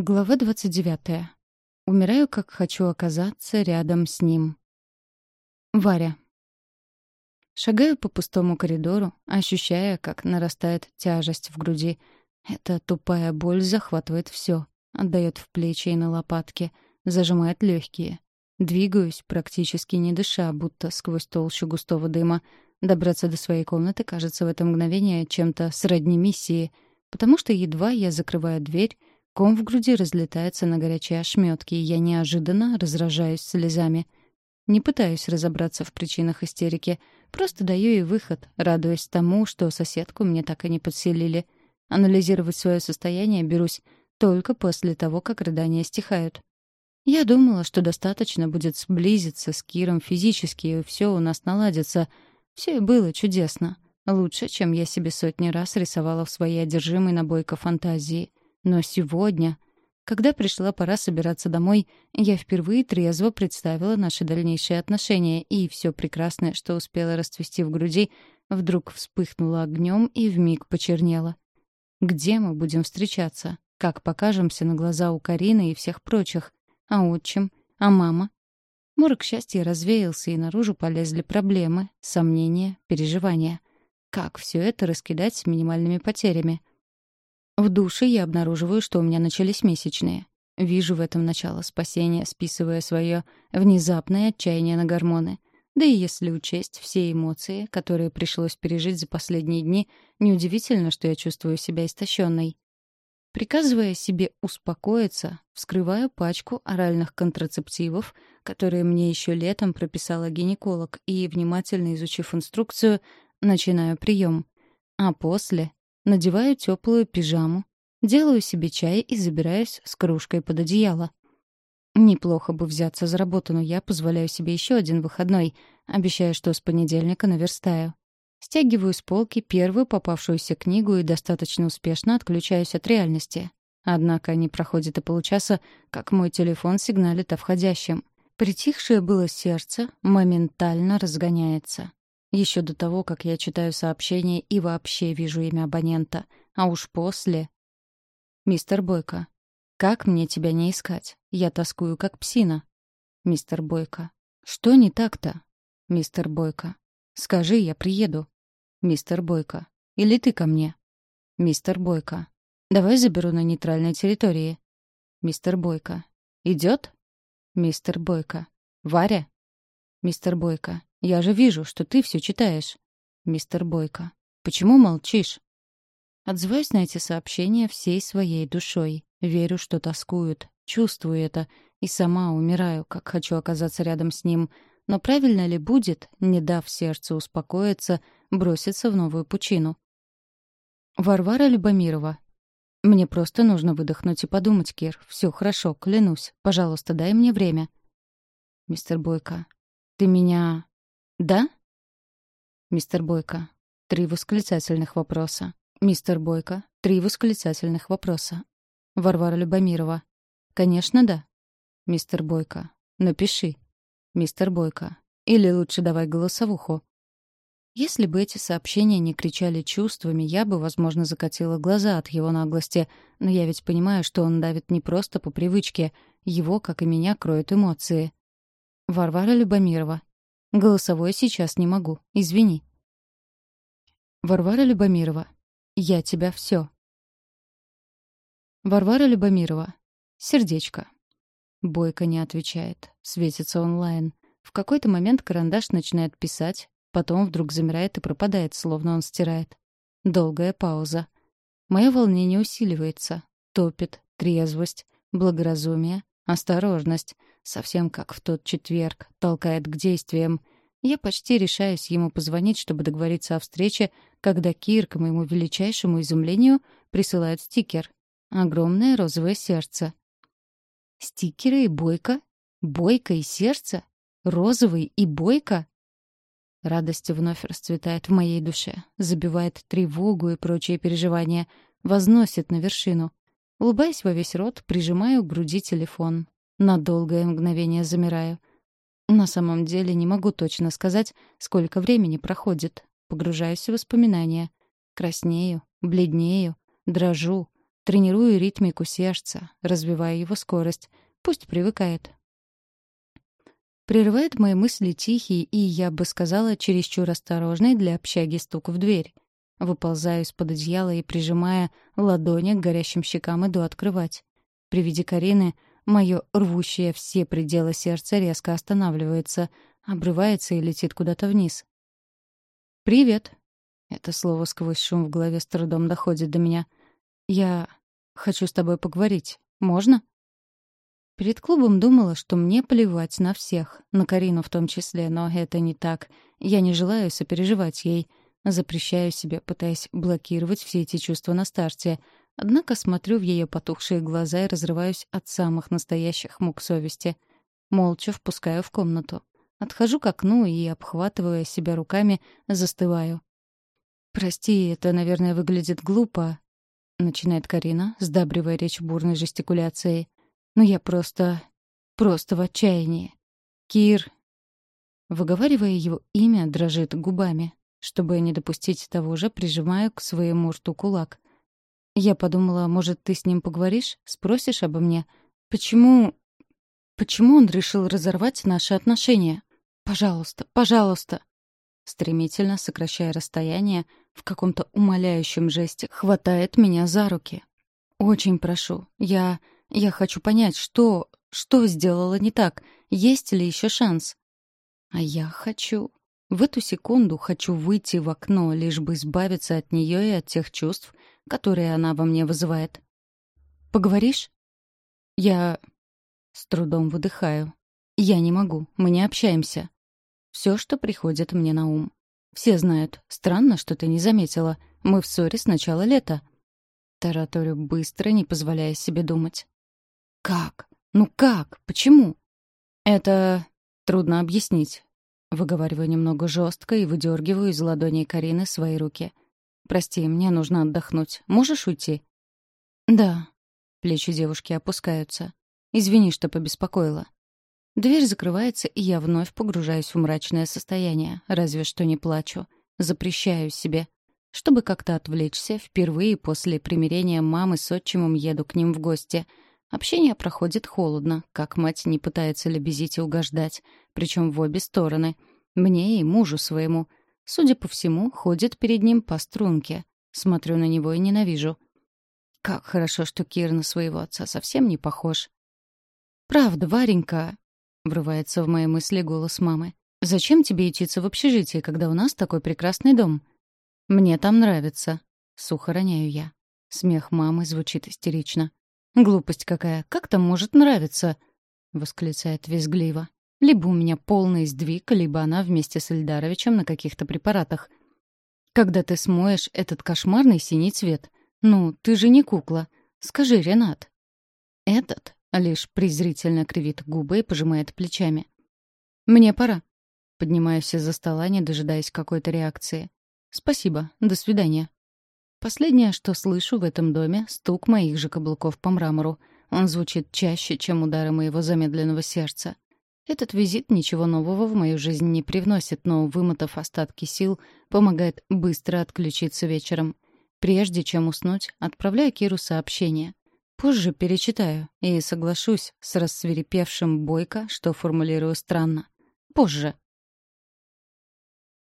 Глава 29. Умираю, как хочу оказаться рядом с ним. Варя. Шагаю по пустому коридору, ощущая, как нарастает тяжесть в груди. Эта тупая боль захватывает все, отдает в плечи и на лопатки, зажимает легкие. Двигаюсь, практически не дыша, будто сквозь толщу густого дыма. Добраться до своей комнаты кажется в это мгновение чем-то сродни миссии, потому что едва я закрываю дверь, Ком в груди разлетается на горячие ошметки, и я неожиданно разражаюсь слезами. Не пытаюсь разобраться в причинах истерики, просто даю ей выход, радуясь тому, что соседку мне так и не подселили. Анализировать свое состояние берусь только после того, как рыдания стихают. Я думала, что достаточно будет сблизиться с Киром физически, и все у нас наладится. Все и было чудесно. Лучше, чем я себе сотни раз рисовала в своей одержимой набойка фантазии. Но сегодня, когда пришла пора собираться домой, я впервые трезво представила наши дальнейшие отношения, и все прекрасное, что успела расцвести в груди, вдруг вспыхнуло огнем и вмиг почернело. Где мы будем встречаться? Как покажемся на глаза у Карины и всех прочих? А отчим? А мама? Морок счастья развеялся, и наружу полезли проблемы, сомнения, переживания. Как все это раскидать с минимальными потерями? В душе я обнаруживаю, что у меня начались месячные. Вижу в этом начало спасения, списывая свое внезапное отчаяние на гормоны. Да и если учесть все эмоции, которые пришлось пережить за последние дни, неудивительно, что я чувствую себя истощенной. Приказывая себе успокоиться, вскрываю пачку оральных контрацептивов, которые мне еще летом прописала гинеколог, и, внимательно изучив инструкцию, начинаю прием. А после надеваю теплую пижаму, делаю себе чай и забираюсь с кружкой под одеяло. Неплохо бы взяться за работу, но я позволяю себе еще один выходной, обещая, что с понедельника наверстаю. Стягиваю с полки первую попавшуюся книгу и достаточно успешно отключаюсь от реальности. Однако не проходит и получаса, как мой телефон сигналит о входящем. Притихшее было сердце моментально разгоняется. Еще до того, как я читаю сообщение и вообще вижу имя абонента. А уж после... Мистер Бойко. Как мне тебя не искать? Я тоскую, как псина. Мистер Бойко. Что не так-то? Мистер Бойко. Скажи, я приеду. Мистер Бойко. Или ты ко мне? Мистер Бойко. Давай заберу на нейтральной территории. Мистер Бойко. Идет? Мистер Бойко. Варя? Мистер Бойко. Я же вижу, что ты все читаешь. Мистер Бойко. Почему молчишь? Отзываюсь на эти сообщения всей своей душой. Верю, что тоскуют, чувствую это, и сама умираю, как хочу оказаться рядом с ним. Но правильно ли будет, не дав сердцу успокоиться, броситься в новую пучину? Варвара Любомирова. Мне просто нужно выдохнуть и подумать, Кир. Все хорошо, клянусь. Пожалуйста, дай мне время. Мистер Бойко. Ты меня «Да?» «Мистер Бойко». Три восклицательных вопроса. «Мистер Бойко». Три восклицательных вопроса. Варвара Любомирова. «Конечно, да». «Мистер Бойко». «Напиши». «Мистер Бойко». Или лучше давай голосовуху. Если бы эти сообщения не кричали чувствами, я бы, возможно, закатила глаза от его наглости, но я ведь понимаю, что он давит не просто по привычке, его, как и меня, кроют эмоции. Варвара Любомирова. Голосовой сейчас не могу. Извини. Варвара Любомирова. Я тебя все. Варвара Любомирова. Сердечко. Бойко не отвечает. Светится онлайн. В какой-то момент карандаш начинает писать, потом вдруг замирает и пропадает, словно он стирает. Долгая пауза. Мое волнение усиливается. Топит, трезвость, благоразумие, Осторожность, совсем как в тот четверг, толкает к действиям. Я почти решаюсь ему позвонить, чтобы договориться о встрече, когда Кир, к моему величайшему изумлению, присылает стикер. Огромное розовое сердце. Стикеры и бойко? Бойко и сердце? Розовый и бойко? Радость вновь расцветает в моей душе, забивает тревогу и прочие переживания, возносит на вершину. Улыбаясь во весь рот, прижимаю к груди телефон. На долгое мгновение замираю. На самом деле не могу точно сказать, сколько времени проходит. Погружаюсь в воспоминания. Краснею, бледнею, дрожу. Тренирую ритмику сердца, развиваю его скорость. Пусть привыкает. Прерывает мои мысли тихий и, я бы сказала, чересчур осторожный для общаги стук в дверь. Выползаю из-под одеяла и, прижимая ладони к горящим щекам, иду открывать. При виде Карины мое рвущее все пределы сердца резко останавливается, обрывается и летит куда-то вниз. «Привет!» Это слово сквозь шум в голове с трудом доходит до меня. «Я хочу с тобой поговорить. Можно?» Перед клубом думала, что мне плевать на всех, на Карину в том числе, но это не так. Я не желаю сопереживать ей. Запрещаю себе, пытаясь блокировать все эти чувства на старте. Однако смотрю в ее потухшие глаза и разрываюсь от самых настоящих мук совести. Молча впускаю в комнату. Отхожу к окну и, обхватывая себя руками, застываю. «Прости, это, наверное, выглядит глупо», — начинает Карина, сдабривая речь бурной жестикуляцией. Но я просто... просто в отчаянии. Кир... Выговаривая его имя, дрожит губами. Чтобы не допустить того же, прижимаю к своему рту кулак. Я подумала, может, ты с ним поговоришь, спросишь обо мне? Почему... Почему он решил разорвать наши отношения? Пожалуйста, пожалуйста. Стремительно сокращая расстояние, в каком-то умоляющем жесте хватает меня за руки. Очень прошу. Я... Я хочу понять, что... что сделала не так. Есть ли еще шанс? А я хочу... В эту секунду хочу выйти в окно, лишь бы избавиться от нее и от тех чувств, которые она во мне вызывает. «Поговоришь?» Я с трудом выдыхаю. «Я не могу, мы не общаемся». Все, что приходит мне на ум. Все знают. Странно, что ты не заметила. Мы в ссоре с начала лета. Тараторю быстро, не позволяя себе думать. Как? Ну как? Почему? Это трудно объяснить. Выговариваю немного жестко и выдергиваю из ладоней Карины свои руки. «Прости, мне нужно отдохнуть. Можешь уйти?» «Да». Плечи девушки опускаются. «Извини, что побеспокоила». Дверь закрывается, и я вновь погружаюсь в мрачное состояние. Разве что не плачу. Запрещаю себе. Чтобы как-то отвлечься, впервые после примирения мамы с отчимом еду к ним в гости — Общение проходит холодно, как мать не пытается лебезить и угождать, причем в обе стороны. Мне и мужу своему. Судя по всему, ходит перед ним по струнке. Смотрю на него и ненавижу. Как хорошо, что Кир на своего отца совсем не похож. «Правда, Варенька», — врывается в мои мысли голос мамы. «Зачем тебе ютиться в общежитии, когда у нас такой прекрасный дом?» «Мне там нравится», — сухо роняю я. Смех мамы звучит истерично. «Глупость какая! Как там может нравиться?» — восклицает визгливо. «Либо у меня полный сдвиг, либо она вместе с Ильдаровичем на каких-то препаратах. Когда ты смоешь этот кошмарный синий цвет? Ну, ты же не кукла. Скажи, Ренат». Этот лишь презрительно кривит губы и пожимает плечами. «Мне пора». Поднимаюсь из-за стола, не дожидаясь какой-то реакции. «Спасибо. До свидания». Последнее, что слышу в этом доме — стук моих же каблуков по мрамору. Он звучит чаще, чем удары моего замедленного сердца. Этот визит ничего нового в мою жизнь не привносит, но, вымотав остатки сил, помогает быстро отключиться вечером. Прежде чем уснуть, отправляю Киру сообщение. Позже перечитаю и соглашусь с рассверепевшим Бойко, что формулирую странно. Позже.